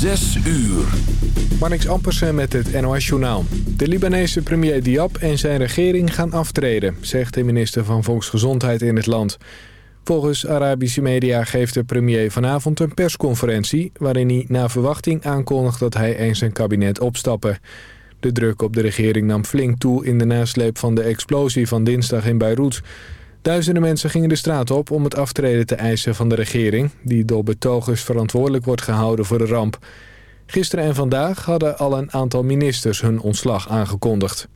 Zes uur. Marnix Ampersen met het NOS-journaal. De Libanese premier Diab en zijn regering gaan aftreden... zegt de minister van Volksgezondheid in het land. Volgens Arabische media geeft de premier vanavond een persconferentie... waarin hij na verwachting aankondigt dat hij en zijn kabinet opstappen. De druk op de regering nam flink toe in de nasleep van de explosie van dinsdag in Beirut... Duizenden mensen gingen de straat op om het aftreden te eisen van de regering... die door betogers verantwoordelijk wordt gehouden voor de ramp. Gisteren en vandaag hadden al een aantal ministers hun ontslag aangekondigd.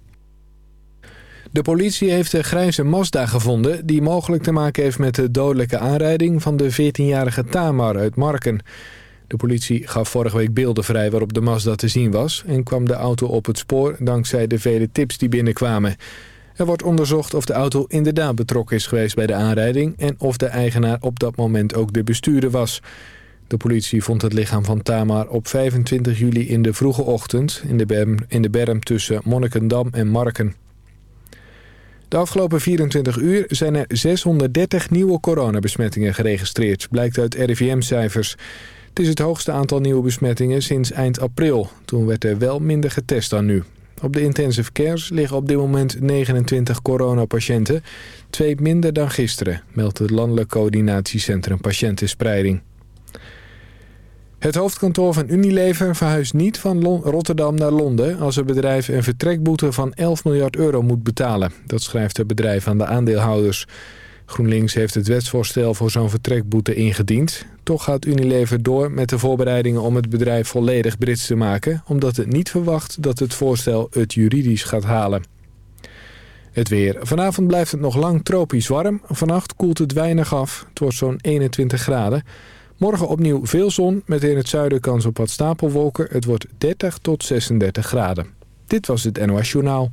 De politie heeft de grijze Mazda gevonden... die mogelijk te maken heeft met de dodelijke aanrijding... van de 14-jarige Tamar uit Marken. De politie gaf vorige week beelden vrij waarop de Mazda te zien was... en kwam de auto op het spoor dankzij de vele tips die binnenkwamen... Er wordt onderzocht of de auto inderdaad betrokken is geweest bij de aanrijding... en of de eigenaar op dat moment ook de bestuurder was. De politie vond het lichaam van Tamar op 25 juli in de vroege ochtend... in de berm, in de berm tussen Monnikendam en Marken. De afgelopen 24 uur zijn er 630 nieuwe coronabesmettingen geregistreerd... blijkt uit RIVM-cijfers. Het is het hoogste aantal nieuwe besmettingen sinds eind april. Toen werd er wel minder getest dan nu. Op de intensive cares liggen op dit moment 29 coronapatiënten. Twee minder dan gisteren, meldt het Landelijk Coördinatiecentrum Patiëntenspreiding. Het hoofdkantoor van Unilever verhuist niet van Rotterdam naar Londen... als het bedrijf een vertrekboete van 11 miljard euro moet betalen. Dat schrijft het bedrijf aan de aandeelhouders. GroenLinks heeft het wetsvoorstel voor zo'n vertrekboete ingediend. Toch gaat Unilever door met de voorbereidingen om het bedrijf volledig Brits te maken... omdat het niet verwacht dat het voorstel het juridisch gaat halen. Het weer. Vanavond blijft het nog lang tropisch warm. Vannacht koelt het weinig af. Het wordt zo'n 21 graden. Morgen opnieuw veel zon met het zuiden kans op wat stapelwolken. Het wordt 30 tot 36 graden. Dit was het NOS Journaal.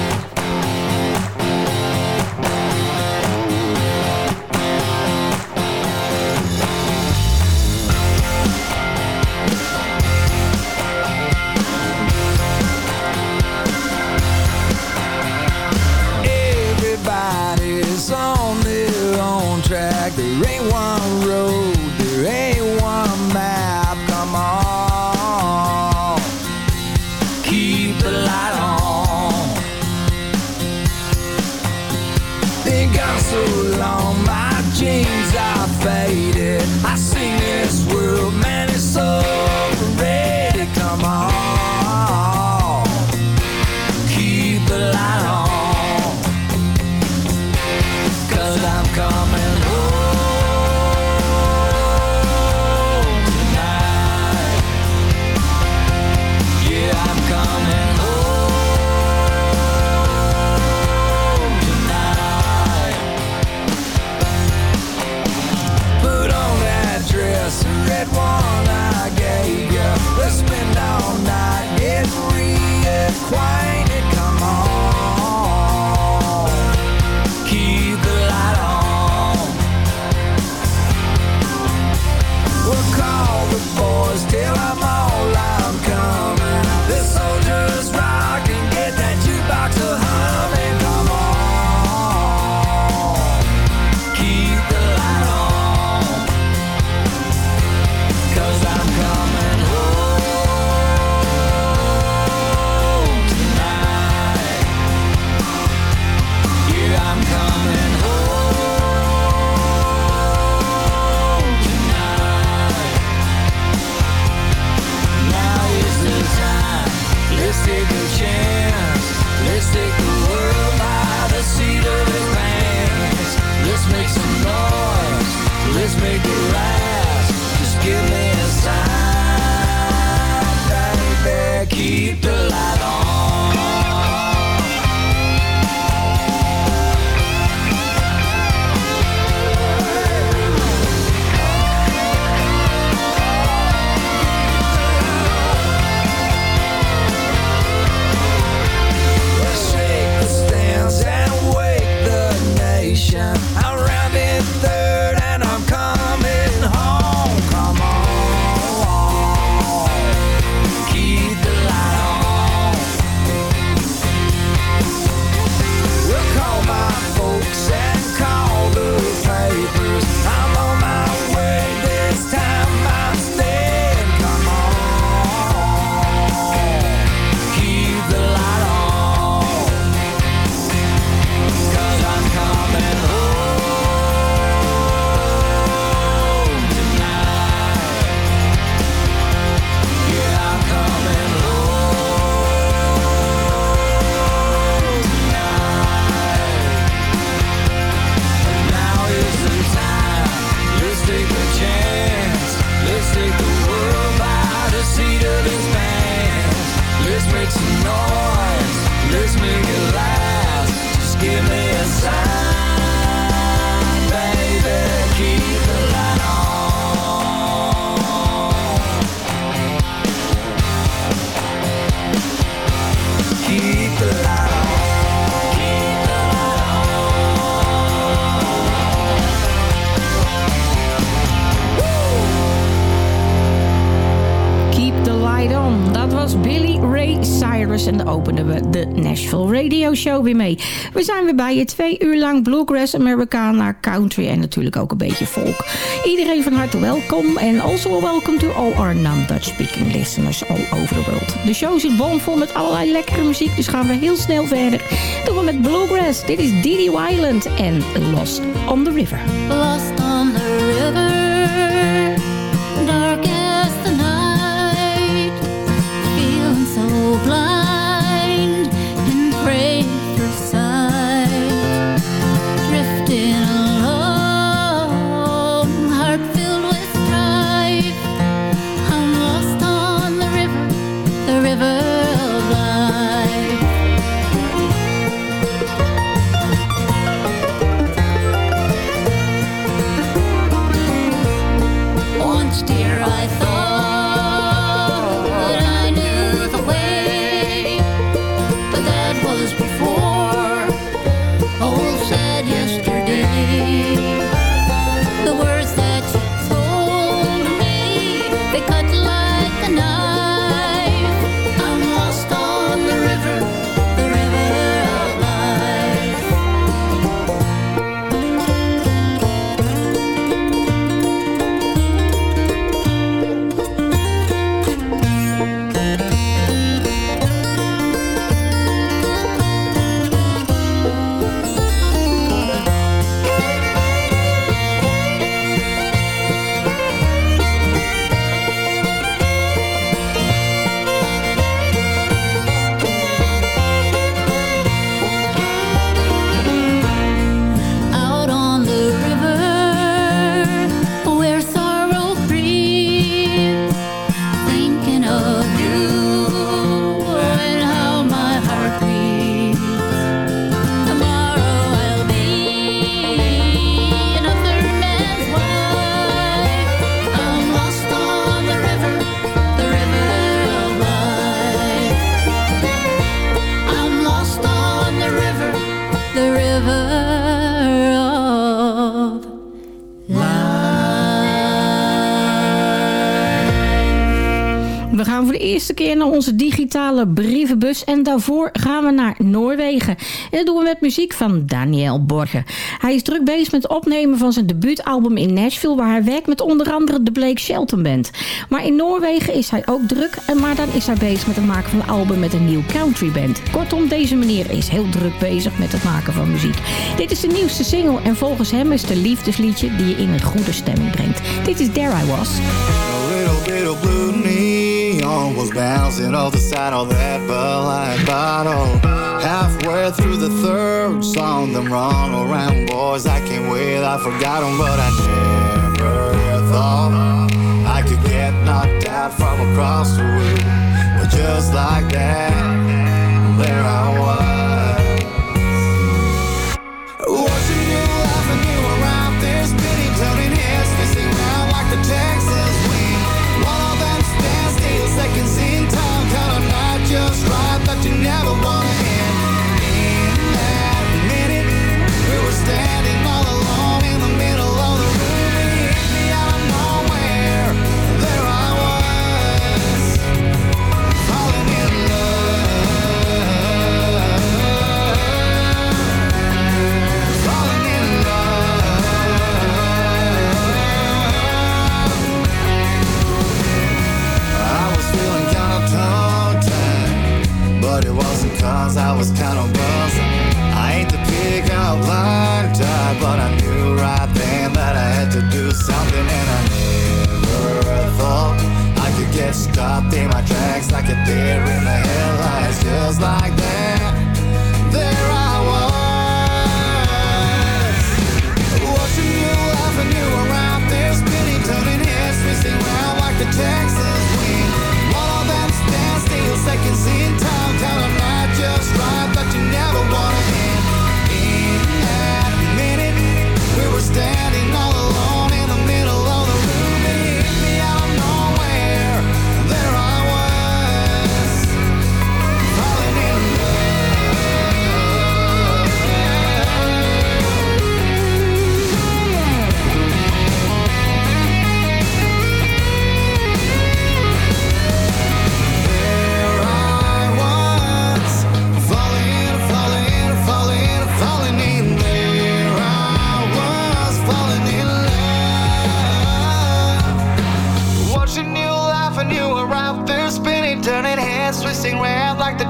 Radio Show weer mee. We zijn weer bij je twee uur lang Bluegrass, Americana, Country en natuurlijk ook een beetje folk. Iedereen van harte welkom. En also welcome to all our non-Dutch speaking listeners all over the world. De show zit bomvol met allerlei lekkere muziek. Dus gaan we heel snel verder. Doen we met Bluegrass. Dit is Didi Wyland en Lost on the River. Naar onze digitale brievenbus. En daarvoor gaan we naar Noorwegen. En dat doen we met muziek van Daniel Borgen. Hij is druk bezig met het opnemen van zijn debuutalbum in Nashville... waar hij werkt met onder andere de Blake Shelton Band. Maar in Noorwegen is hij ook druk. En maar dan is hij bezig met het maken van een album met een nieuw country band. Kortom, deze meneer is heel druk bezig met het maken van muziek. Dit is de nieuwste single en volgens hem is het liefdesliedje... die je in een goede stemming brengt. Dit is There I Was. Song was bouncing off the side of that Bud bottle. Halfway through the third song, them run around boys I can't wait, I forgot 'em, but I never thought I could get knocked out from across the room. But just like that, twisting round like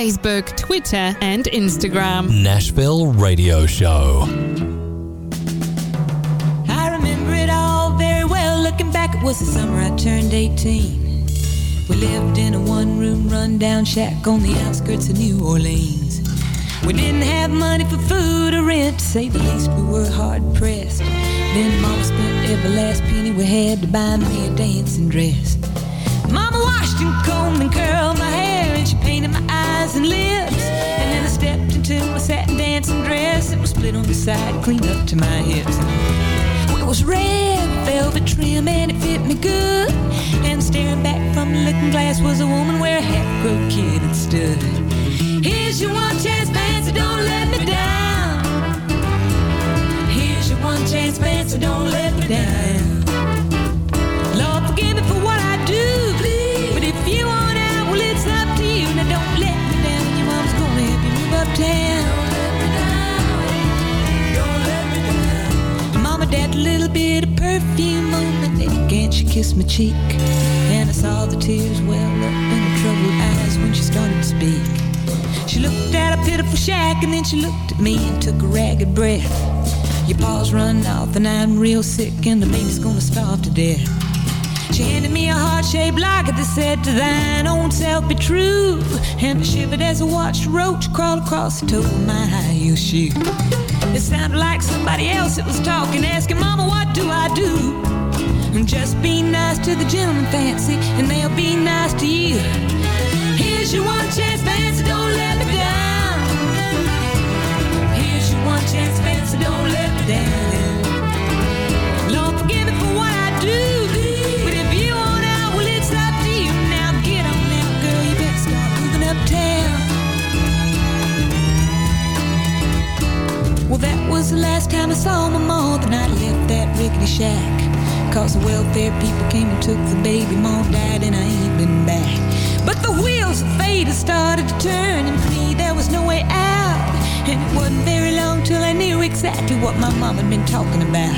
Facebook, Twitter, and Instagram. Nashville Radio Show. I remember it all very well. Looking back, it was the summer I turned 18. We lived in a one room rundown shack on the outskirts of New Orleans. We didn't have money for food or rent, to say the least, we were hard pressed. Then Mama spent every last penny we had to buy me a dancing dress. Mama washed and combed and curled my hair, and she painted my eyes and lips. And then I stepped into my satin dancing dress. It was split on the side, clean up to my hips. It was red velvet trim and it fit me good. And staring back from the looking glass was a woman where a half-grown kid had stood. Here's your one chance, fancy, don't let me down. Here's your one chance, fancy, don't let me down. Kissed my cheek. And I saw the tears well up in her troubled eyes when she started to speak. She looked at a pitiful shack, and then she looked at me and took a ragged breath. Your paws run off, and I'm real sick, and the baby's gonna starve to death. She handed me a heart-shaped locket that said, To thine own self be true. And I shivered as I watched a roach crawl across the toe of my high-heel shoe. It sounded like somebody else that was talking, asking, Mama, what do I do? And just be nice to the gentleman fancy, and they'll be nice to you. Here's your one chance fancy, don't let me down. Here's your one chance fancy, don't let me down. Forgive me for what I do. But if you want out, well, it's up to you. Now get on girl, you better start moving uptown. Well, that was the last time I saw my mother, and I left that rickety shack. Cause the welfare people came and took the baby. Mom died and I ain't been back. But the wheels of fate had started to turn, and for me there was no way out. And it wasn't very long till I knew exactly what my mom had been talking about.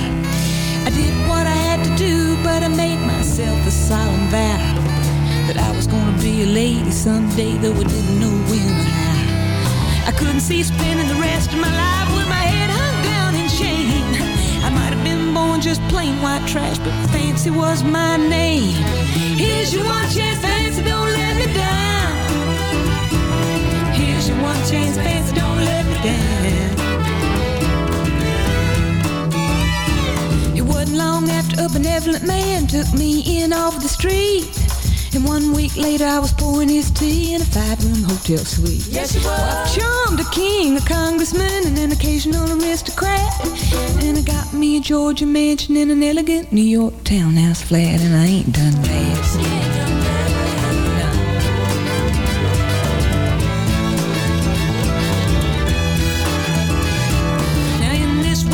I did what I had to do, but I made myself a solemn vow that I was gonna be a lady someday, though I didn't know when or how. I couldn't see spending the rest of my life with my head hung just plain white trash, but fancy was my name. Here's your one chance, fancy, don't let me down. Here's your one chance, fancy, don't let me down. It wasn't long after a benevolent man took me in off the street. And one week later, I was pouring his tea in a five-room hotel suite. Yes, you Well, I've charmed a king, a congressman, and an occasional aristocrat. And I got me a Georgia mansion in an elegant New York townhouse flat, and I ain't done bad. Now in this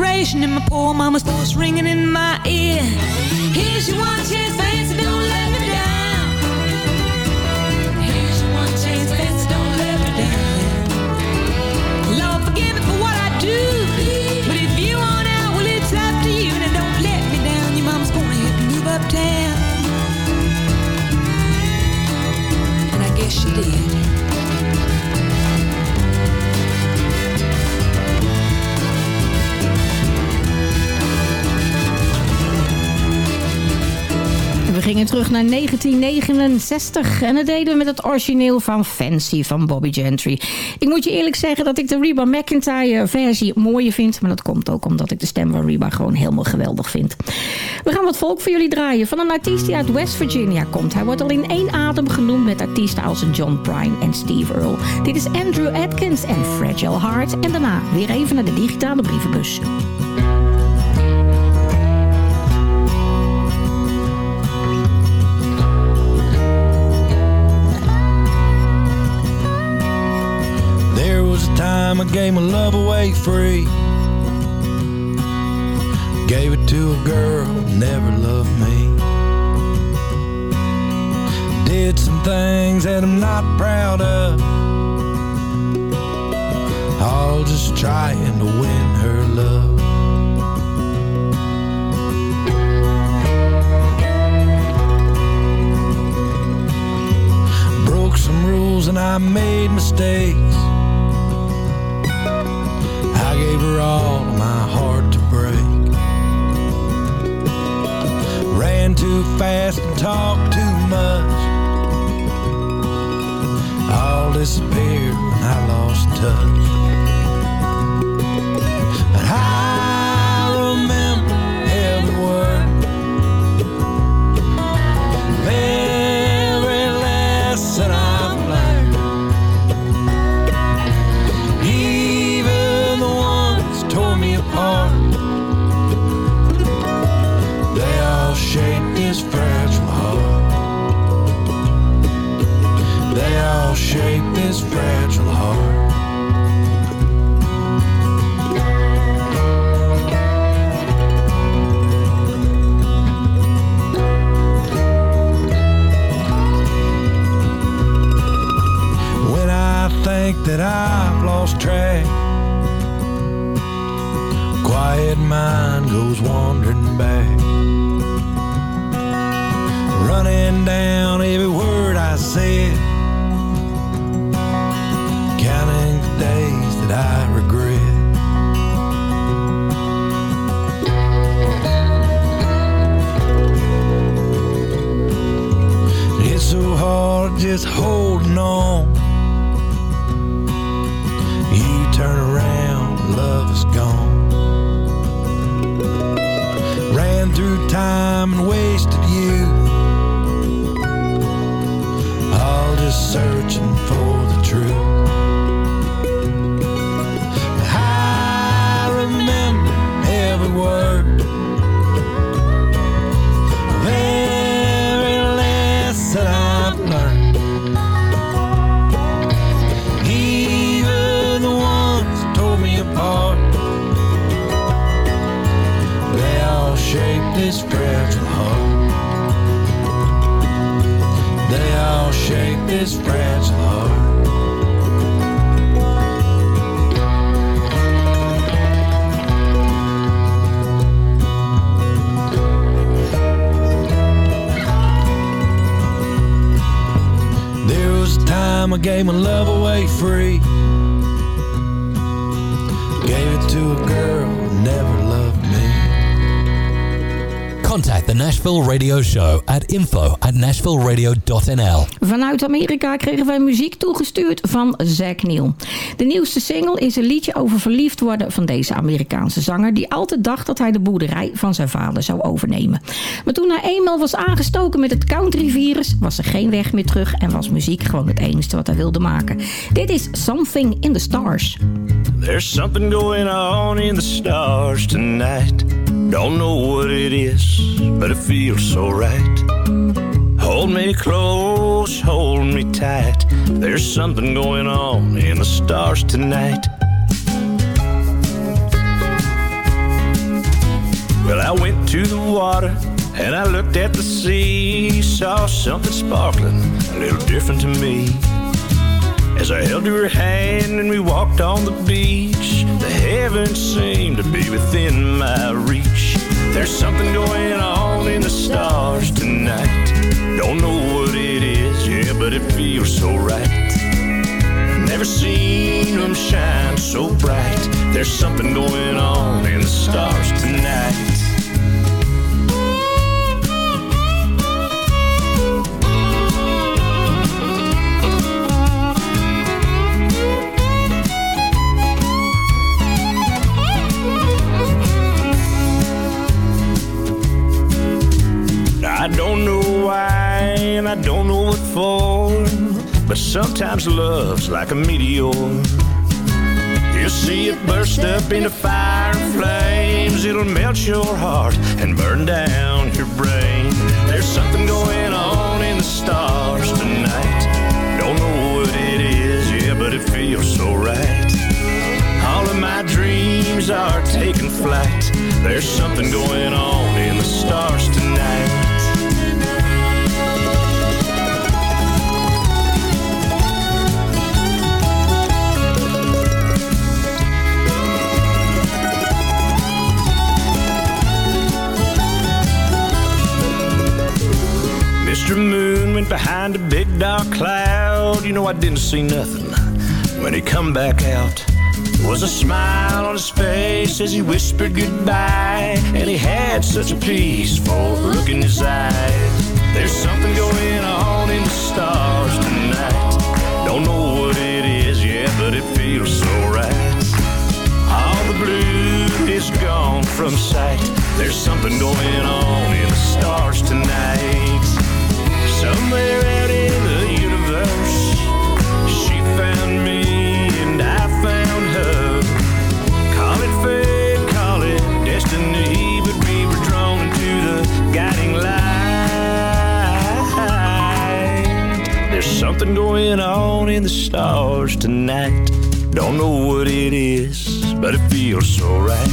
desperation in my poor mama's voice ringing in my ear. Here's your one chance, gingen terug naar 1969 en dat deden we met het origineel van Fancy van Bobby Gentry. Ik moet je eerlijk zeggen dat ik de Reba McIntyre versie mooier vind, maar dat komt ook omdat ik de stem van Reba gewoon helemaal geweldig vind. We gaan wat volk voor jullie draaien van een artiest die uit West Virginia komt. Hij wordt al in één adem genoemd met artiesten als John Prine en Steve Earle. Dit is Andrew Atkins en Fragile Heart en daarna weer even naar de digitale brievenbus. Time I gave my love away free. Gave it to a girl who never loved me. Did some things that I'm not proud of. All just trying to win her love. Broke some rules and I made mistakes. Gave her all my heart to break. Ran too fast and talked too much. All disappeared when I lost touch. Mind goes wandering back, running down every word I said, counting the days that I regret. It's so hard just holding on. nashvilleradio.nl. Vanuit Amerika kregen wij muziek toegestuurd van Zack Neil. De nieuwste single is een liedje over verliefd worden van deze Amerikaanse zanger... die altijd dacht dat hij de boerderij van zijn vader zou overnemen. Maar toen hij eenmaal was aangestoken met het countryvirus... was er geen weg meer terug en was muziek gewoon het enige wat hij wilde maken. Dit is Something in the Stars. There's something going on in the stars tonight. Don't know what it is, but it feels so right. Hold me close, hold me tight. There's something going on in the stars tonight. Well, I went to the water and I looked at the sea. Saw something sparkling, a little different to me. As I held her hand and we walked on the beach, the heavens seemed to be within my reach. There's something going on in the stars tonight. Don't know what it is, yeah, but it feels so right. Never seen them shine so bright. There's something going on in the stars tonight. Sometimes love's like a meteor. You'll see it burst up into fire and flames. It'll melt your heart and burn down your brain. There's something going on in the stars tonight. Don't know what it is, yeah, but it feels so right. All of my dreams are taking flight. There's something going on in the stars tonight. Mr. Moon went behind a big dark cloud. You know, I didn't see nothing when he come back out. There was a smile on his face as he whispered goodbye. And he had such a peaceful look in his eyes. There's something going on in the stars tonight. Don't know what it is yet, but it feels so right. All the blue is gone from sight. There's something going on in the stars tonight. Somewhere out in the universe, she found me and I found her. Call it fate, call it destiny, but we were drawn the guiding light. There's something going on in the stars tonight. Don't know what it is, but it feels so right.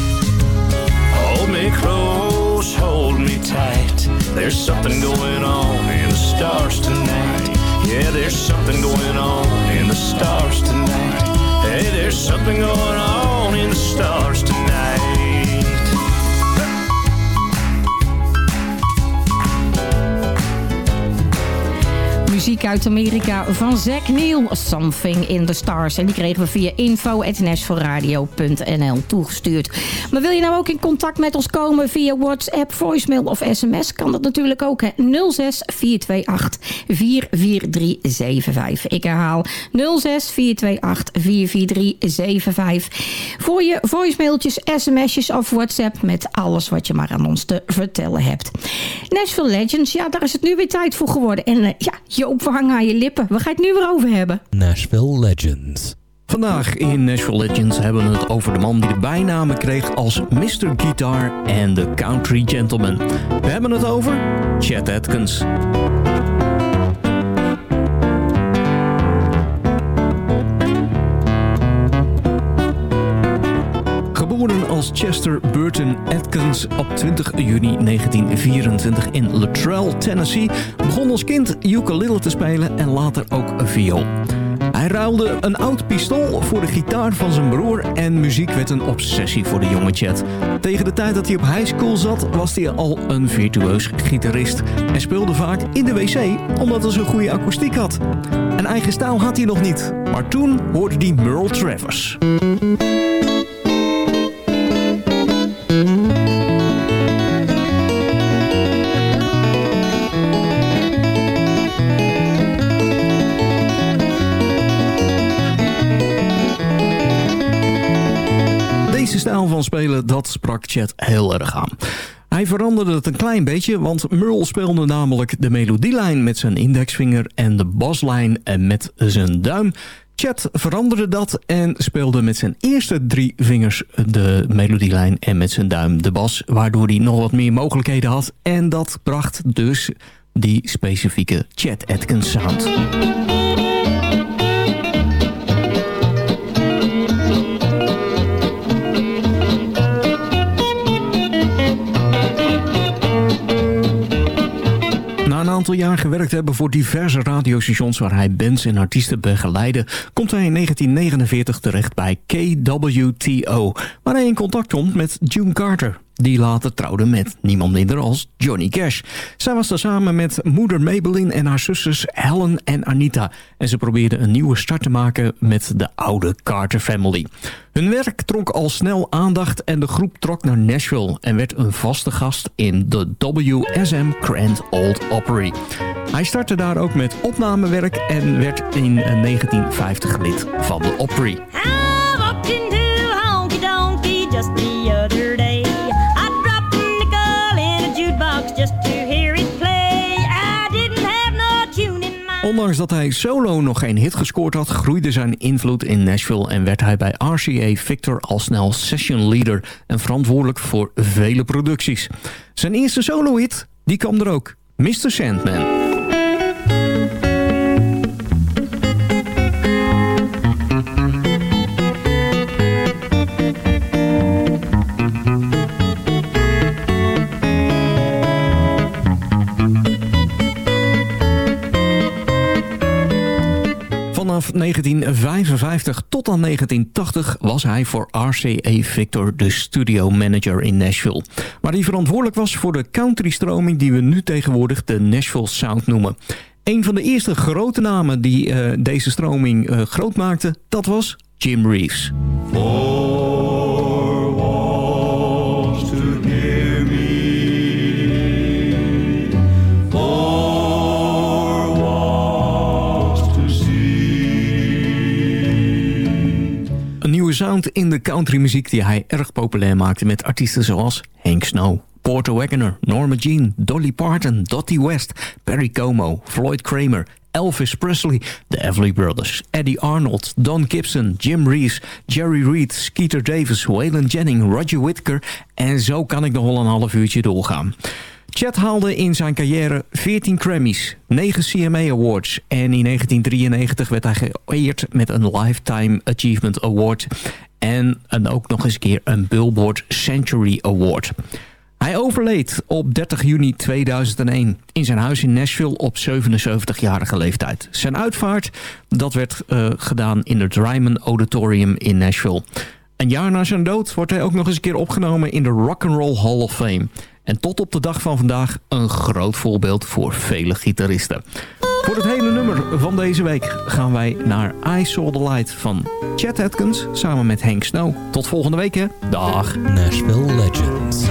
Hold me close, hold me tight. There's something going on in the stars tonight. Yeah, there's something going on in the stars tonight. Hey, there's something going on in the stars tonight. Muziek uit Amerika van Zack Neil, Something in the Stars. En die kregen we via info.nashvilleradio.nl toegestuurd. Maar wil je nou ook in contact met ons komen via WhatsApp, voicemail of sms? Kan dat natuurlijk ook, hè? 06 428 44375. Ik herhaal 06 428 44375. Voor je voicemailtjes, sms'jes of WhatsApp met alles wat je maar aan ons te vertellen hebt. Nashville Legends, ja, daar is het nu weer tijd voor geworden. En uh, ja, Joop, we hangen aan je lippen. Waar ga je het nu weer over hebben? Nashville Legends. Vandaag in Nashville Legends hebben we het over de man die de bijnamen kreeg als Mr. Guitar en de Country Gentleman. We hebben het over Chet Atkins. Chester Burton Atkins op 20 juni 1924 in Luttrell, Tennessee. Begon als kind ukulele te spelen en later ook viool. Hij ruilde een oud pistool voor de gitaar van zijn broer en muziek werd een obsessie voor de jonge Chet. Tegen de tijd dat hij op high school zat was hij al een virtueus gitarist en speelde vaak in de wc omdat hij zo'n goede akoestiek had. Een eigen stijl had hij nog niet, maar toen hoorde hij Merle Travers. Dat sprak Chet heel erg aan. Hij veranderde het een klein beetje, want Merle speelde namelijk de melodielijn met zijn indexvinger en de baslijn met zijn duim. Chet veranderde dat en speelde met zijn eerste drie vingers de melodielijn en met zijn duim de bas, waardoor hij nog wat meer mogelijkheden had. En dat bracht dus die specifieke Chet Atkins sound. Aantal jaar gewerkt hebben voor diverse radiostations waar hij bands en artiesten begeleidde, komt hij in 1949 terecht bij KWTO, waar hij in contact komt met June Carter. Die later trouwde met niemand minder als Johnny Cash. Zij was daar samen met moeder Maybelline en haar zusters Helen en Anita. En ze probeerden een nieuwe start te maken met de oude Carter family. Hun werk trok al snel aandacht en de groep trok naar Nashville... en werd een vaste gast in de WSM Grand Old Opry. Hij startte daar ook met opnamewerk en werd in 1950 lid van de Opry. Ondanks dat hij solo nog geen hit gescoord had... groeide zijn invloed in Nashville... en werd hij bij RCA Victor al snel session leader... en verantwoordelijk voor vele producties. Zijn eerste solo-hit, die kwam er ook. Mr. Sandman. Vanaf 1955 tot aan 1980 was hij voor RCA Victor de studio manager in Nashville. Waar hij verantwoordelijk was voor de country-stroming die we nu tegenwoordig de Nashville Sound noemen. Een van de eerste grote namen die eh, deze stroming eh, groot maakte, dat was Jim Reeves. Een sound in de countrymuziek die hij erg populair maakte met artiesten zoals Hank Snow, Porter Wagoner, Norma Jean, Dolly Parton, Dottie West, Perry Como, Floyd Kramer, Elvis Presley, de Everly Brothers, Eddie Arnold, Don Gibson, Jim Reeves, Jerry Reed, Skeeter Davis, Waylon Jennings, Roger Whittaker en zo kan ik nog wel een half uurtje doorgaan. Chet haalde in zijn carrière 14 Grammys, 9 CMA Awards en in 1993 werd hij geëerd met een Lifetime Achievement Award en en ook nog eens een keer een Billboard Century Award. Hij overleed op 30 juni 2001 in zijn huis in Nashville op 77-jarige leeftijd. Zijn uitvaart dat werd eh, gedaan in het Ryman Auditorium in Nashville. Een jaar na zijn dood wordt hij ook nog eens een keer opgenomen in de Rock and Roll Hall of Fame. En tot op de dag van vandaag een groot voorbeeld voor vele gitaristen. Voor het hele nummer van deze week gaan wij naar I Saw the Light van Chet Atkins samen met Hank Snow. Tot volgende week hè. Dag. Nashville Legends.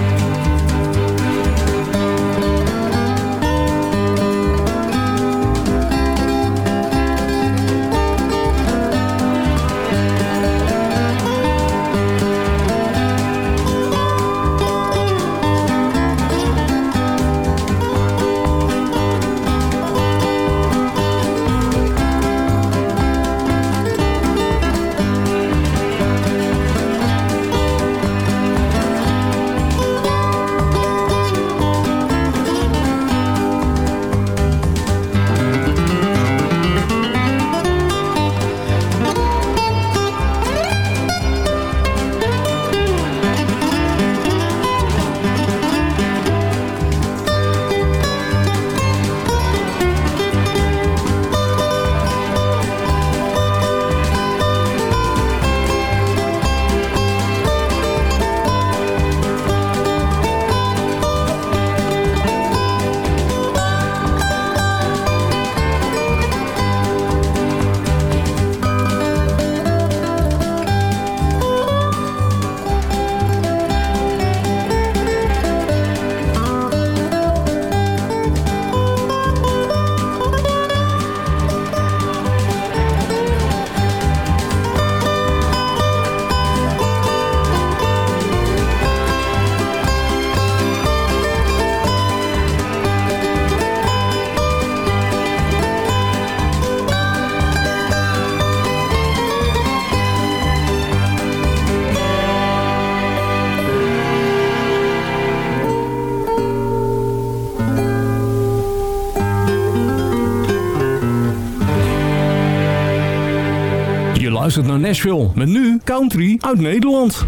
Luistert naar Nashville. Met nu country uit Nederland.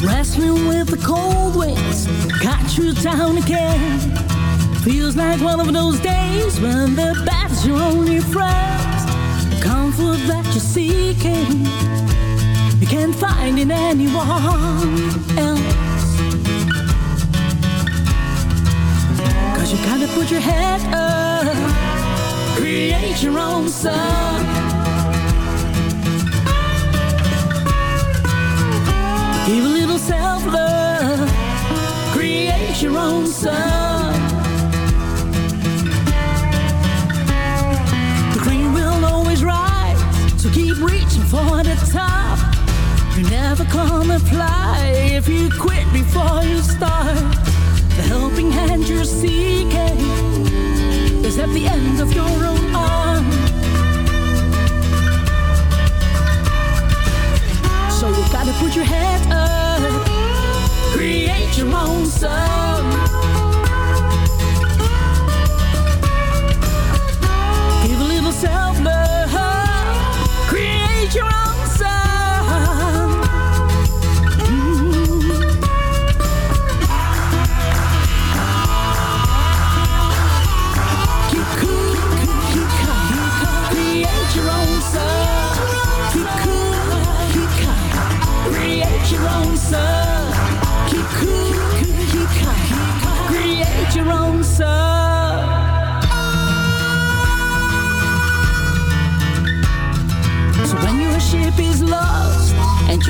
Wrestling with the cold winds, got you down again. Feels like one of those days when the bad's your only friend. Comfort that you're seeking, you can't find in anyone else. Cause you gotta put your head up, create your own sun. Give a little self-love, create your own sun. The green will always rise, so keep reaching for the top. You never come fly if you quit before you start. Helping hand you're seeking is at the end of your own arm. Ah. So you gotta put your head up, create your own sun.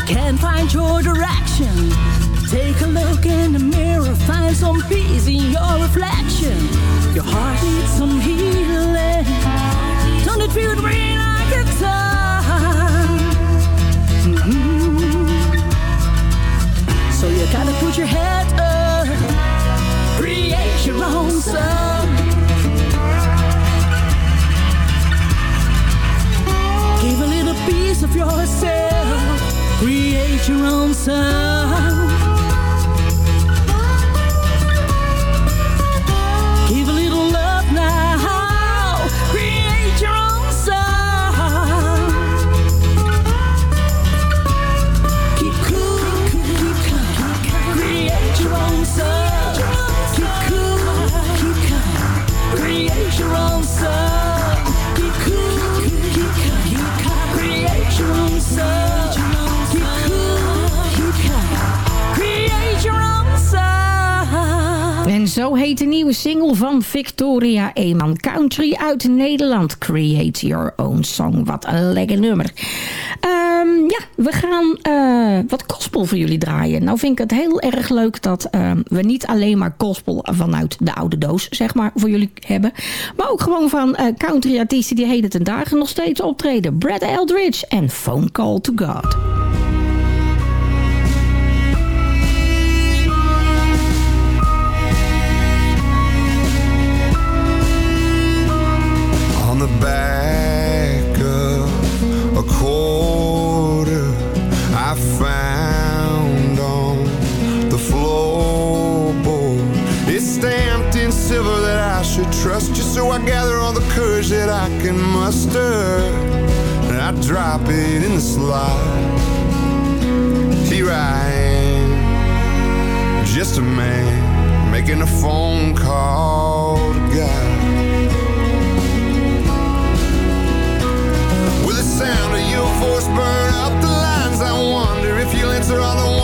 Can't find your direction, take a look in the mirror, find some peace in your reflection. Your heart needs some healing. Don't it feel free like a time? Mhm. So you gotta put your head up, create your own sun. Give a little piece of yourself, your own de nieuwe single van Victoria Eman. Country uit Nederland. Create Your Own Song. Wat een lekker nummer. Ehm, ja, we gaan eh, wat gospel voor jullie draaien. Nou vind ik het heel erg leuk dat ehm, we niet alleen maar gospel vanuit de oude doos, zeg maar, voor jullie hebben. Maar ook gewoon van eh, country artiesten die heden ten dagen nog steeds optreden. Brad Eldridge en Phone Call to God. I gather all the courage that I can muster, and I drop it in the slot. Here I am, just a man making a phone call to God. Will the sound of your voice burn up the lines? I wonder if you'll answer all the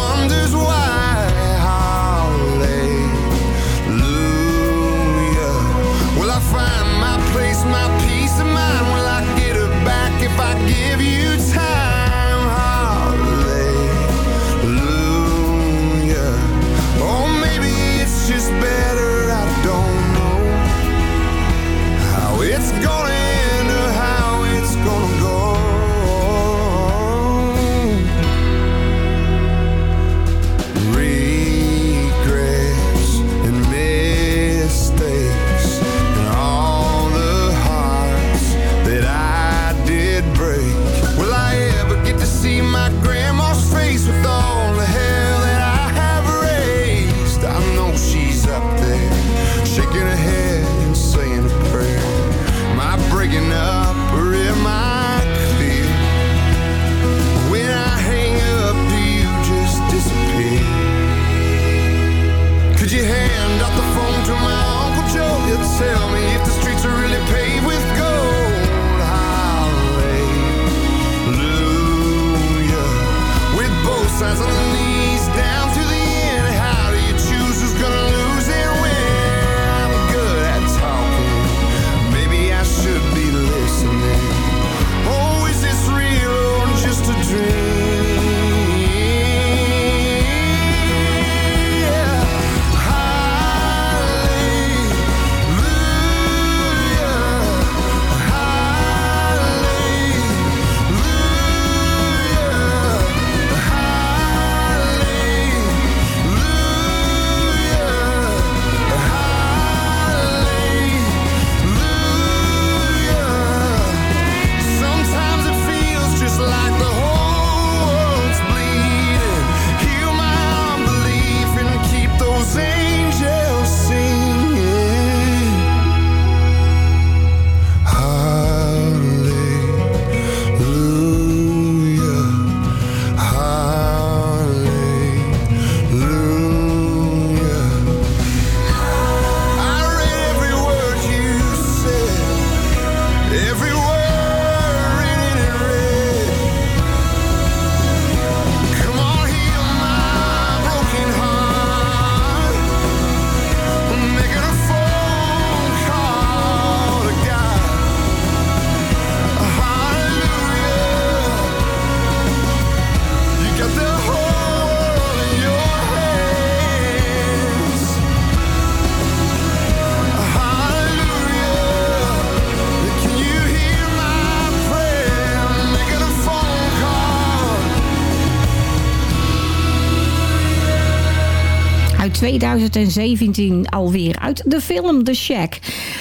2017 alweer. Uit de film The Shack.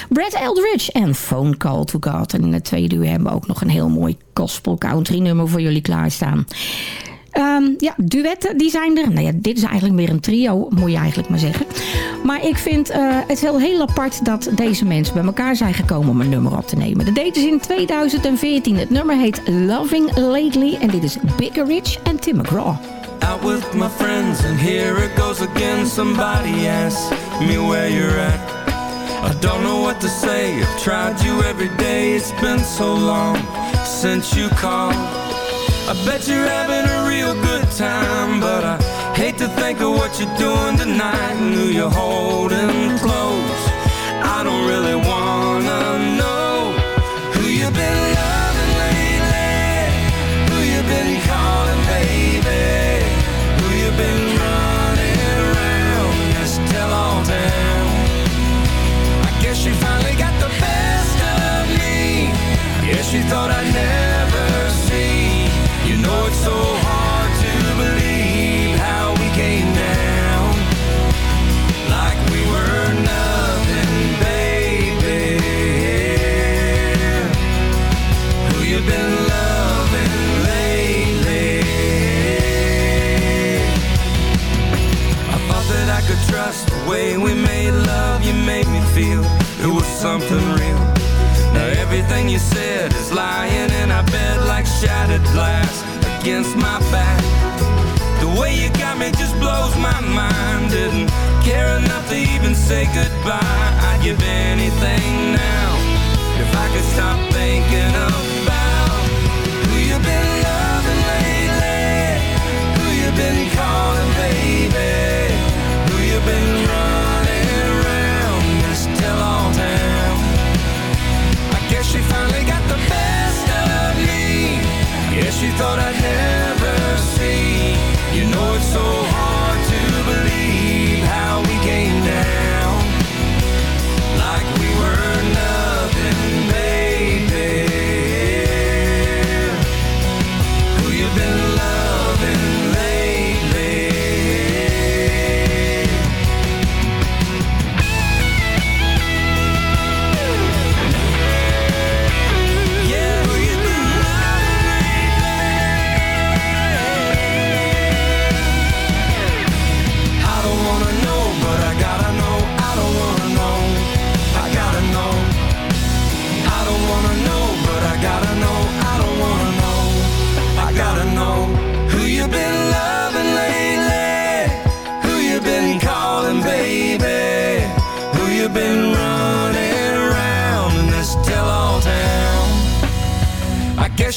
Brad Eldridge en Phone Call to God. En in het tweede uur hebben we ook nog een heel mooi gospel country nummer voor jullie klaarstaan. Ehm, ja, duetten, die zijn er. Nou ja, dit is eigenlijk meer een trio, moet je eigenlijk maar zeggen. Maar ik vind eh, het heel, heel apart dat deze mensen bij elkaar zijn gekomen om een nummer op te nemen. Dat deden ze in 2014. Het nummer heet Loving Lately en dit is Bigger Rich en Tim McGraw. Out with my friends, and here it goes again. Somebody asks me where you're at. I don't know what to say. I've tried you every day. It's been so long since you called. I bet you're having a real good time, but I hate to think of what you're doing tonight and who you're holding close. I don't really wanna you thought I'd never see. You know it's so way we made love. You made me feel it was something real. Now everything you said is lying in our bed like shattered glass against my back. The way you got me just blows my mind. Didn't care enough to even say goodbye. I'd give anything now if I could stop thinking about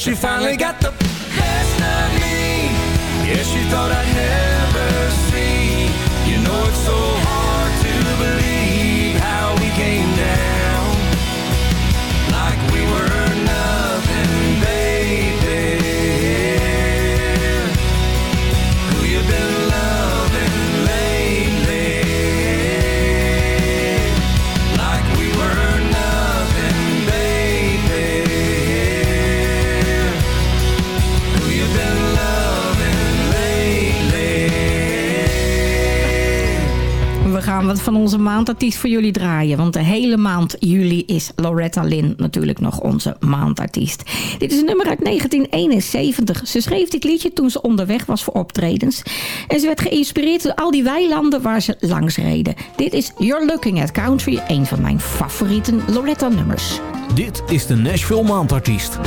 you finally got the best of me. Yes, you thought I'd van onze maandartiest voor jullie draaien. Want de hele maand juli is Loretta Lynn natuurlijk nog onze maandartiest. Dit is een nummer uit 1971. Ze schreef dit liedje toen ze onderweg was voor optredens. En ze werd geïnspireerd door al die weilanden waar ze langs reden. Dit is You're Looking at Country, een van mijn favoriete Loretta nummers. Dit is de Nashville Maandartiest.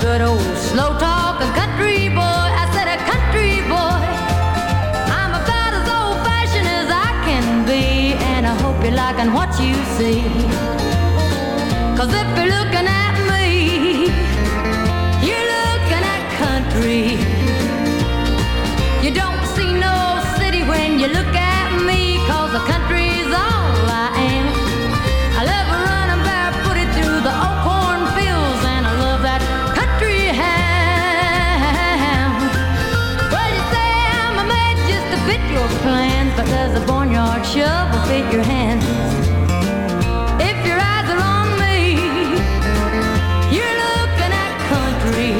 Good old slow talking country boy. I said a country boy. I'm about as old fashioned as I can be, and I hope you're liking what you see. Cause if you're looking fit your hands. If your eyes are on me, you're looking at country.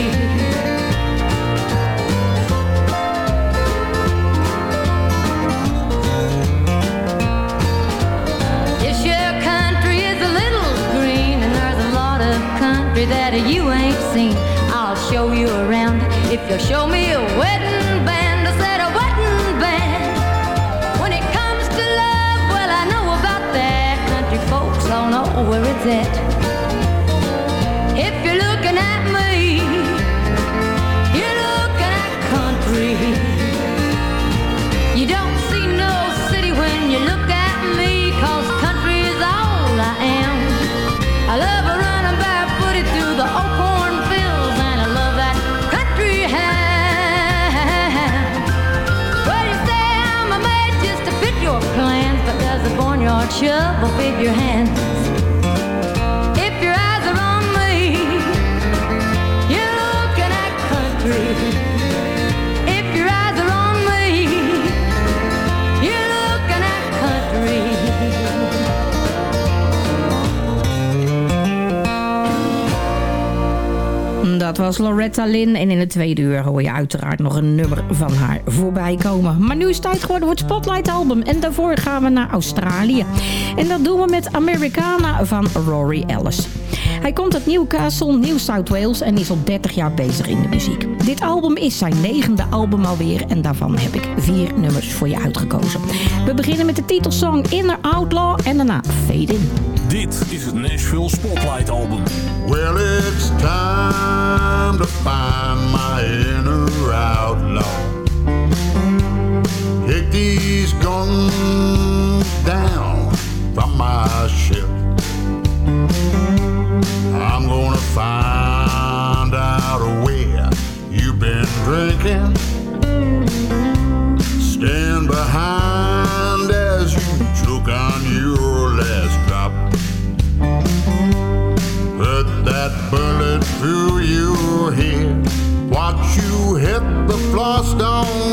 Yes, your country is a little green, and there's a lot of country that you ain't seen. I'll show you around if you'll show me a wedding band. Where it's at. If you're looking at me, you're looking at country. You don't see no city when you look at me, cause country is all I am. I love a running barefooted through the old cornfields, and I love that country ham. Well, you say I'm a made just to fit your plans, but does a barnyard shovel fit your hands? Was Loretta Lynn. En in het tweede uur hoor je uiteraard nog een nummer van haar voorbij komen. Maar nu is het tijd geworden voor het Spotlight album. En daarvoor gaan we naar Australië. En dat doen we met Americana van Rory Ellis. Hij komt uit Newcastle, New South Wales en is al 30 jaar bezig in de muziek. Dit album is zijn negende album alweer en daarvan heb ik vier nummers voor je uitgekozen. We beginnen met de titelsong Inner Outlaw en daarna Fade In. Dit is het Nashville Spotlight Album. Well, it's time to find my inner outlaw. Take these guns down from my ship. I'm gonna find out where you've been drinking. Stand behind as you choke on your last drop. Put that bullet through your head. Watch you hit the floor stone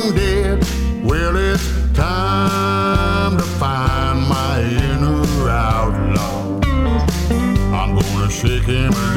gonna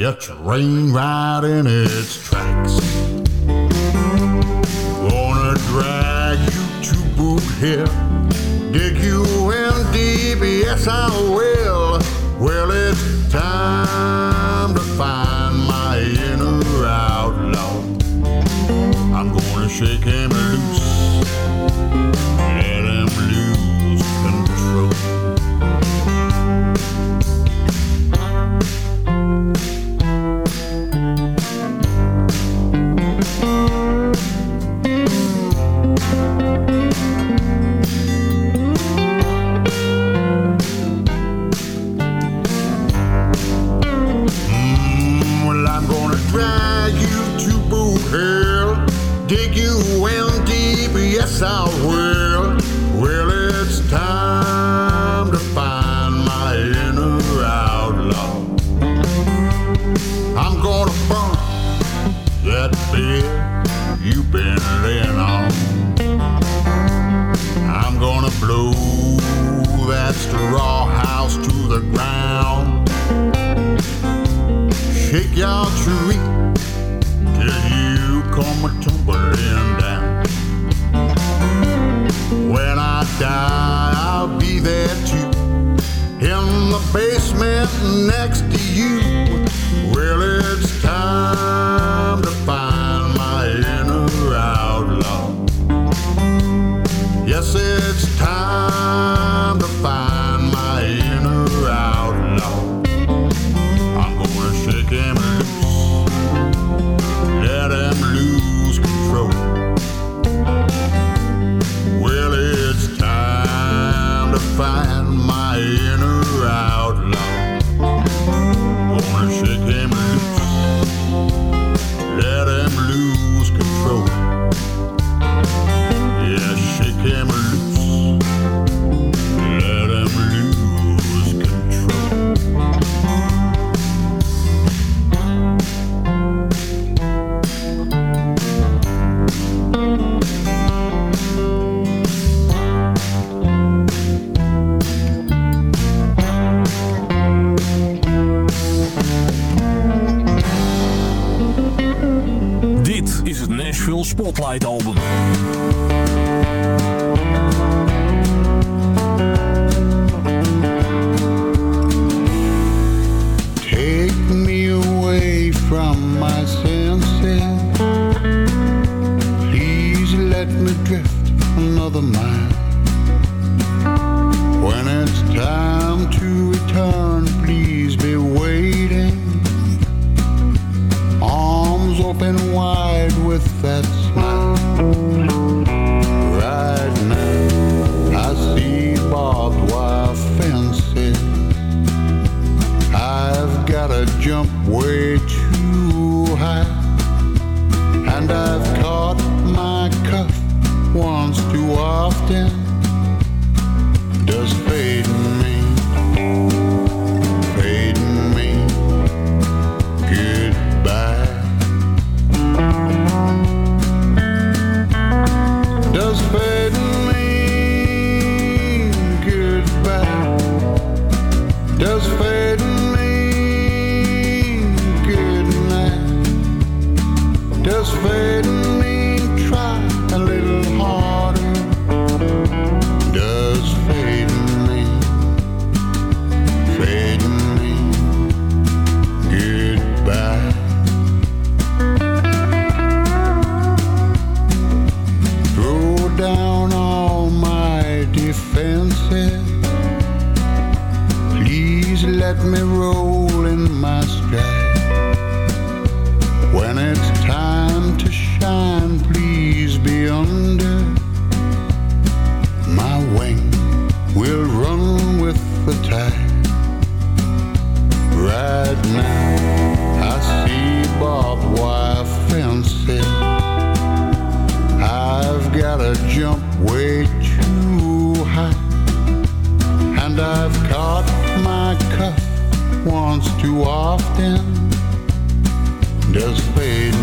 your train right in its tracks. Gonna drag you to Boot Hill, dig you in deep, yes I will. Well, it's time to find my inner outlaw. I'm gonna shake him come down. When I die, I'll be there too. In the basement next too often. Does fading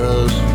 Does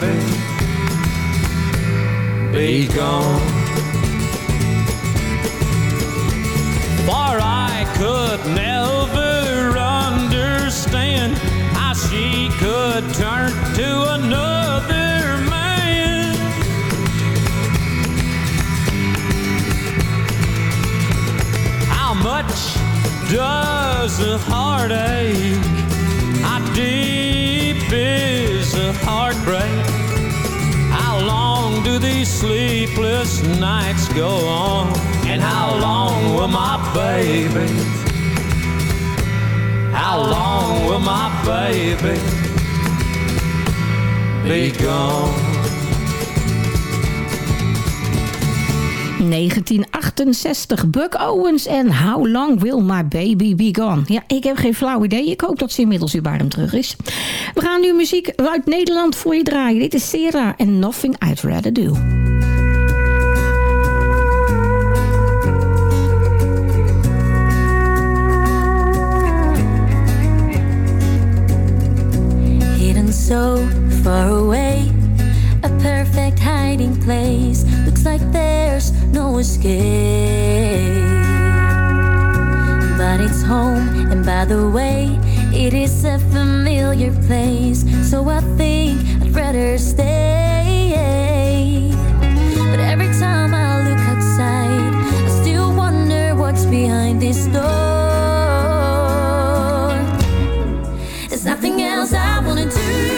baby be gone? For I could never understand how she could turn to another man. How much does a heartache? How deep is heartbreak? How long do these sleepless nights go on? And how long will my baby? How long will my baby be gone? 1968, Buck Owens en How Long Will My Baby Be Gone? Ja, ik heb geen flauw idee. Ik hoop dat ze inmiddels weer bij hem terug is. We gaan nu muziek uit Nederland voor je draaien. Dit is Sarah en Nothing I'd Rather Do. hidden so far away. A perfect hiding place. Looks like there's no escape. But it's home, and by the way, it is a familiar place. So I think I'd rather stay. But every time I look outside, I still wonder what's behind this door. There's nothing else I wanna do